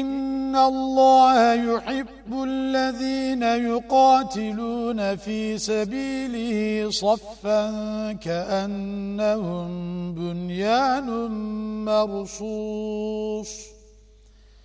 إن الله يحب الذين يقاتلون في سبيله صفا كأنهم بنيان مرصوص